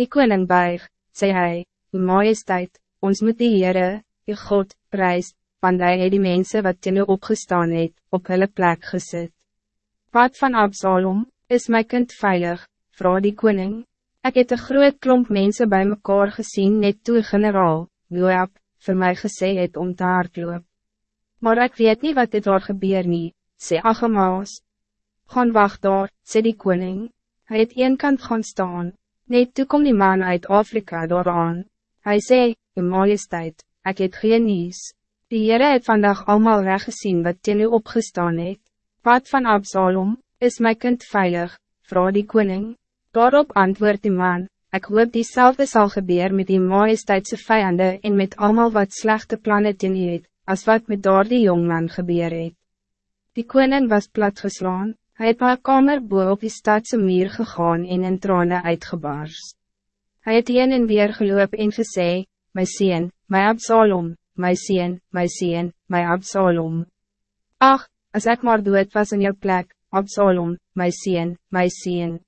Die koning buig, sê hy, die majesteit, ons moet die Heere, die God, prijs, want hy het die mense wat teen u opgestaan het, op hulle plek gezet. Wat van Absalom, is my kind veilig, vraag die koning. Ik het een groot klomp mensen bij mekaar gezien net toe generaal, Joab, voor mij gesê het om te hardloop. Maar ik weet niet wat dit daar gebeur nie, sê Achemaas. Gaan wacht daar, sê die koning. Hij het een kant gaan staan, net toe kom die man uit Afrika daar aan. Hy sê, uw majesteit, ik het geen nieuws. Die Heere het vandaag allemaal weggezien wat teen u opgestaan het. Wat van Absalom, is my kind veilig, vraag die koning. Daarop antwoord die man, ik hoop diezelfde zal gebeuren met die majesteitse vijanden en met allemaal wat slechte plannen teen u het, as wat met daar die jongman gebeur het. Die koning was platgeslaan, hij het maar kamer boe op die stadse muur gegaan en in trane uitgebars. Hij het een en weer geloop en gesê, my sien, my Absalom, my sien, my sien, my Absalom. Ach, als ik maar dood was in jou plek, Absalom, my sien, my sien.